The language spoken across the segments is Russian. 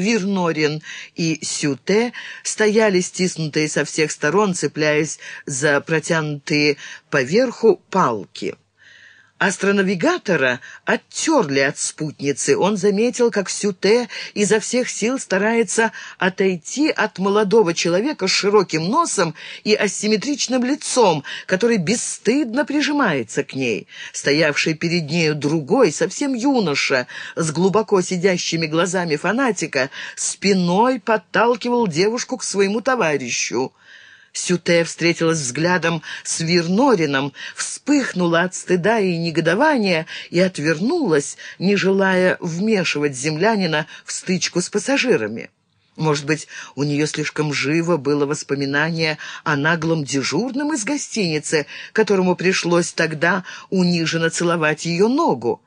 Вирнорин и Сюте стояли стиснутые со всех сторон, цепляясь за протянутые поверху палки. Астронавигатора оттерли от спутницы. Он заметил, как Сюте изо всех сил старается отойти от молодого человека с широким носом и асимметричным лицом, который бесстыдно прижимается к ней. Стоявший перед нею другой, совсем юноша, с глубоко сидящими глазами фанатика, спиной подталкивал девушку к своему товарищу. Сюте встретилась взглядом с Вирнорином, вспыхнула от стыда и негодования и отвернулась, не желая вмешивать землянина в стычку с пассажирами. Может быть, у нее слишком живо было воспоминание о наглом дежурном из гостиницы, которому пришлось тогда униженно целовать ее ногу.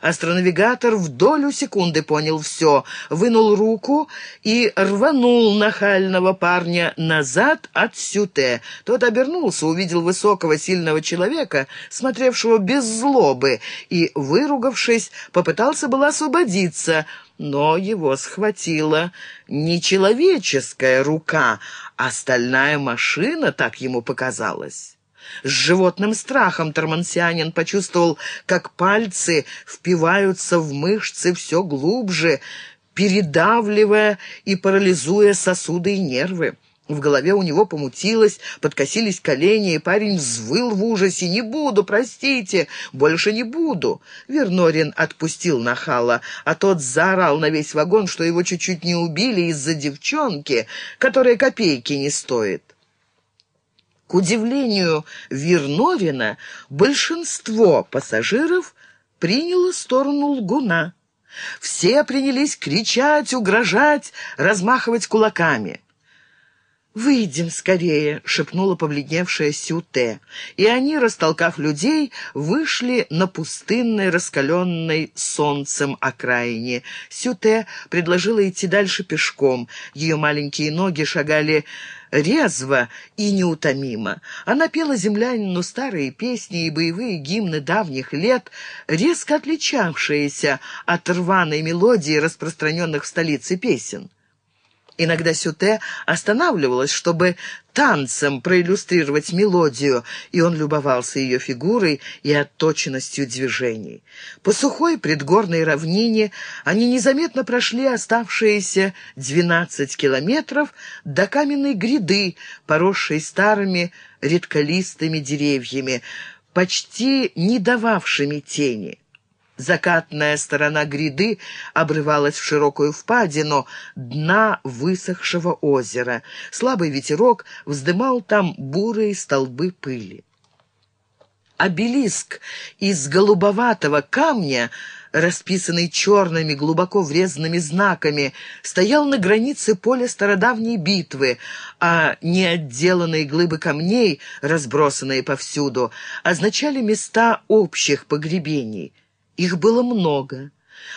Астронавигатор в долю секунды понял все, вынул руку и рванул нахального парня назад от сюте. Тот обернулся, увидел высокого сильного человека, смотревшего без злобы, и, выругавшись, попытался было освободиться, но его схватила не человеческая рука, а стальная машина, так ему показалось. С животным страхом тормансианин почувствовал, как пальцы впиваются в мышцы все глубже, передавливая и парализуя сосуды и нервы. В голове у него помутилось, подкосились колени, и парень взвыл в ужасе. «Не буду, простите, больше не буду!» Вернорин отпустил нахала, а тот заорал на весь вагон, что его чуть-чуть не убили из-за девчонки, которая копейки не стоит. К удивлению Верновина, большинство пассажиров приняло сторону лгуна. Все принялись кричать, угрожать, размахивать кулаками. «Выйдем скорее», — шепнула побледневшая Сюте. И они, растолкав людей, вышли на пустынной, раскаленной солнцем окраине. Сюте предложила идти дальше пешком. Ее маленькие ноги шагали резво и неутомимо. Она пела землянину старые песни и боевые гимны давних лет, резко отличавшиеся от рваной мелодии, распространенных в столице песен. Иногда Сюте останавливалась, чтобы танцем проиллюстрировать мелодию, и он любовался ее фигурой и отточенностью движений. По сухой предгорной равнине они незаметно прошли оставшиеся двенадцать километров до каменной гряды, поросшей старыми редколистыми деревьями, почти не дававшими тени. Закатная сторона гряды обрывалась в широкую впадину дна высохшего озера. Слабый ветерок вздымал там бурые столбы пыли. Обелиск из голубоватого камня, расписанный черными глубоко врезанными знаками, стоял на границе поля стародавней битвы, а неотделанные глыбы камней, разбросанные повсюду, означали места общих погребений. Их было много.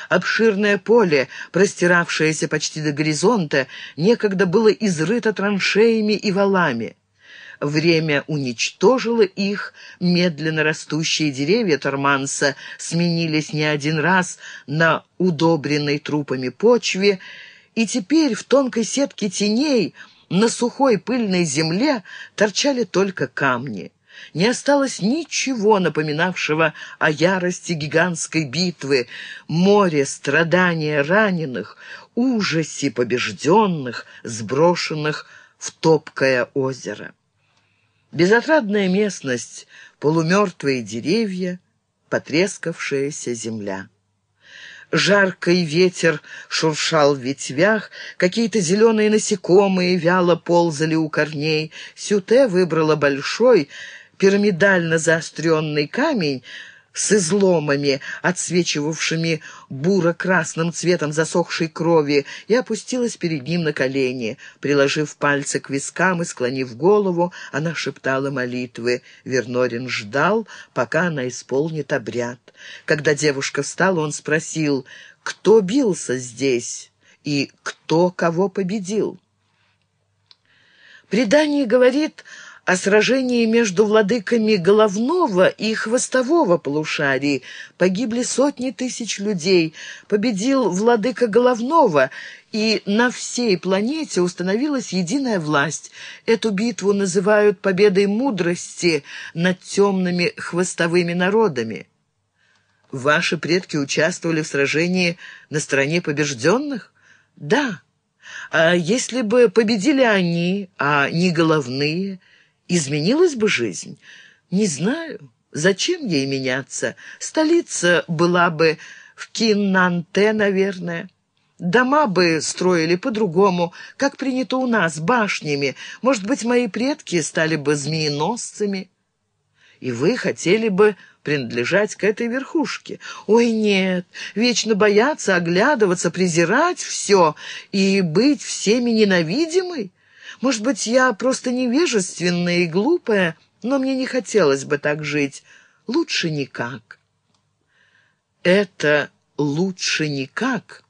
Обширное поле, простиравшееся почти до горизонта, некогда было изрыто траншеями и валами. Время уничтожило их, медленно растущие деревья Торманса сменились не один раз на удобренной трупами почве, и теперь в тонкой сетке теней на сухой пыльной земле торчали только камни. Не осталось ничего напоминавшего о ярости гигантской битвы, море страдания раненых, ужасе побежденных, сброшенных в топкое озеро. Безотрадная местность, полумертвые деревья, потрескавшаяся земля. Жаркий ветер шуршал в ветвях, какие-то зеленые насекомые вяло ползали у корней. Сюте выбрала большой, пирамидально заостренный камень с изломами, отсвечивавшими буро-красным цветом засохшей крови, и опустилась перед ним на колени. Приложив пальцы к вискам и склонив голову, она шептала молитвы. Вернорин ждал, пока она исполнит обряд. Когда девушка встала, он спросил, кто бился здесь и кто кого победил. Предание говорит о сражении между владыками головного и хвостового полушарий. Погибли сотни тысяч людей, победил владыка головного, и на всей планете установилась единая власть. Эту битву называют победой мудрости над темными хвостовыми народами. Ваши предки участвовали в сражении на стороне побежденных? Да. А если бы победили они, а не головные – изменилась бы жизнь? Не знаю. Зачем ей меняться? Столица была бы в Киннанте, наверное. Дома бы строили по-другому, как принято у нас, башнями. Может быть, мои предки стали бы змееносцами. И вы хотели бы принадлежать к этой верхушке. Ой, нет, вечно бояться, оглядываться, презирать все и быть всеми ненавидимой? Может быть, я просто невежественная и глупая, но мне не хотелось бы так жить. Лучше никак. Это «лучше никак»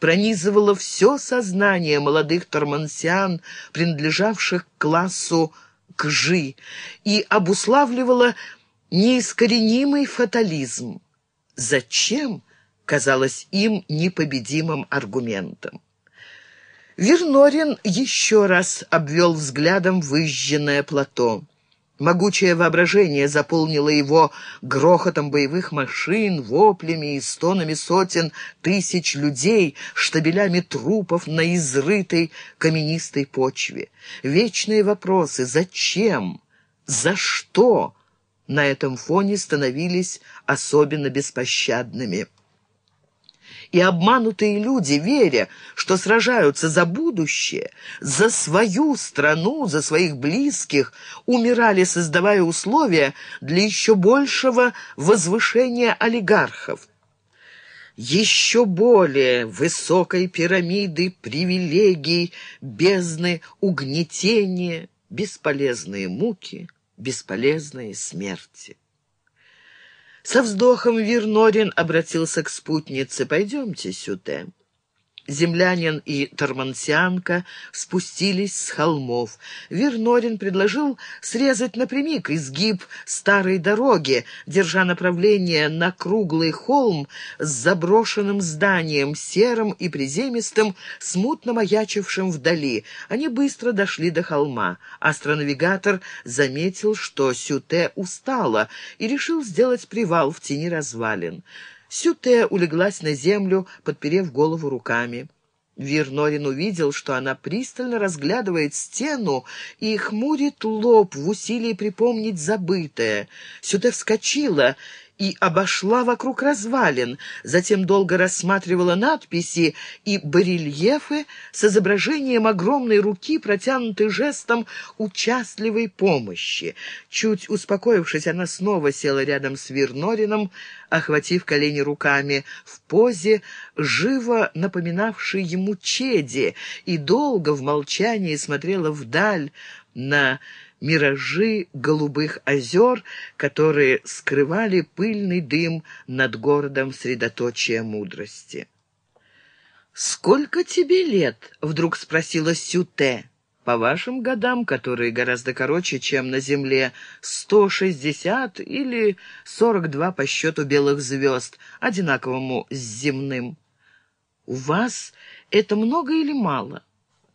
пронизывало все сознание молодых тормансиан, принадлежавших к классу кжи, и обуславливало неискоренимый фатализм. Зачем казалось им непобедимым аргументом? Вернорин еще раз обвел взглядом выжженное плато. Могучее воображение заполнило его грохотом боевых машин, воплями и стонами сотен тысяч людей, штабелями трупов на изрытой каменистой почве. Вечные вопросы «Зачем?», «За что?» на этом фоне становились особенно беспощадными и обманутые люди, веря, что сражаются за будущее, за свою страну, за своих близких, умирали, создавая условия для еще большего возвышения олигархов еще более высокой пирамиды привилегий, бездны угнетения, бесполезные муки, бесполезные смерти. Со вздохом Вернорин обратился к спутнице. «Пойдемте сюда». Землянин и Тормансианка спустились с холмов. Вернорин предложил срезать напрямик изгиб старой дороги, держа направление на круглый холм с заброшенным зданием, серым и приземистым, смутно маячившим вдали. Они быстро дошли до холма. Астронавигатор заметил, что Сюте устала, и решил сделать привал в тени развалин. Сюте улеглась на землю, подперев голову руками. Вернорин увидел, что она пристально разглядывает стену и хмурит лоб в усилии припомнить забытое. Сюте вскочила и обошла вокруг развалин, затем долго рассматривала надписи и барельефы с изображением огромной руки, протянутой жестом участливой помощи. Чуть успокоившись, она снова села рядом с Вернорином, охватив колени руками, в позе, живо напоминавшей ему Чеди, и долго в молчании смотрела вдаль на миражи голубых озер, которые скрывали пыльный дым над городом средоточия мудрости. «Сколько тебе лет?» — вдруг спросила Сюте. «По вашим годам, которые гораздо короче, чем на Земле, сто шестьдесят или сорок два по счету белых звезд, одинаковому с земным. У вас это много или мало?»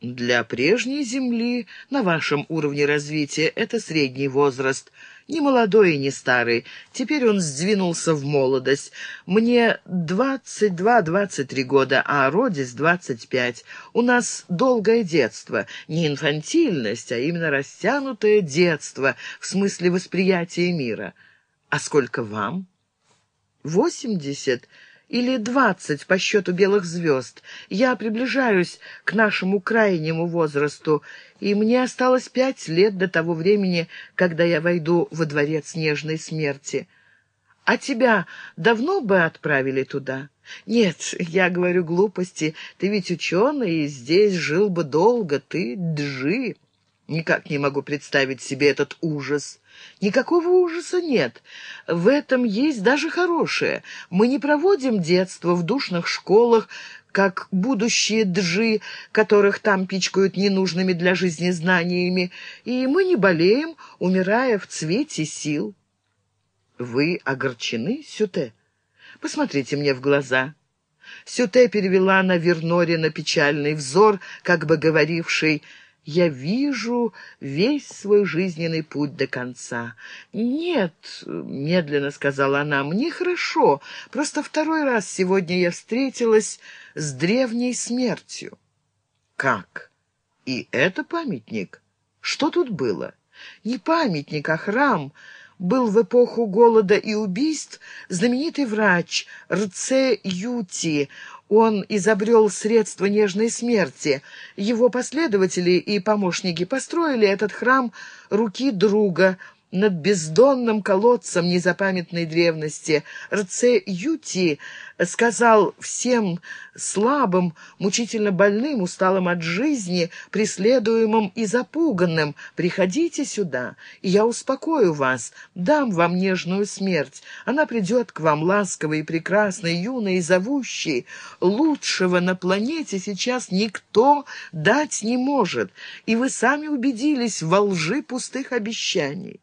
Для прежней Земли на вашем уровне развития это средний возраст, не молодой и не старый. Теперь он сдвинулся в молодость. Мне двадцать два-двадцать три года, а Родис двадцать пять. У нас долгое детство, не инфантильность, а именно растянутое детство в смысле восприятия мира. А сколько вам? Восемьдесят или двадцать по счету белых звезд. Я приближаюсь к нашему крайнему возрасту, и мне осталось пять лет до того времени, когда я войду во дворец нежной смерти. А тебя давно бы отправили туда? Нет, я говорю глупости. Ты ведь ученый, и здесь жил бы долго. Ты джи. Никак не могу представить себе этот ужас. Никакого ужаса нет. В этом есть даже хорошее. Мы не проводим детство в душных школах, как будущие джи, которых там пичкают ненужными для жизни знаниями, и мы не болеем, умирая в цвете сил. Вы огорчены, Сюте? Посмотрите мне в глаза. Сюте перевела на Вернорина печальный взор, как бы говоривший «Я вижу весь свой жизненный путь до конца». «Нет», — медленно сказала она, — «мне хорошо. Просто второй раз сегодня я встретилась с древней смертью». «Как? И это памятник? Что тут было?» «Не памятник, а храм» был в эпоху голода и убийств знаменитый врач Рце Юти. Он изобрел средства нежной смерти. Его последователи и помощники построили этот храм руки друга – над бездонным колодцем незапамятной древности. Рце Юти сказал всем слабым, мучительно больным, усталым от жизни, преследуемым и запуганным, «Приходите сюда, и я успокою вас, дам вам нежную смерть. Она придет к вам ласковой и прекрасной, юной и зовущей. Лучшего на планете сейчас никто дать не может, и вы сами убедились во лжи пустых обещаний».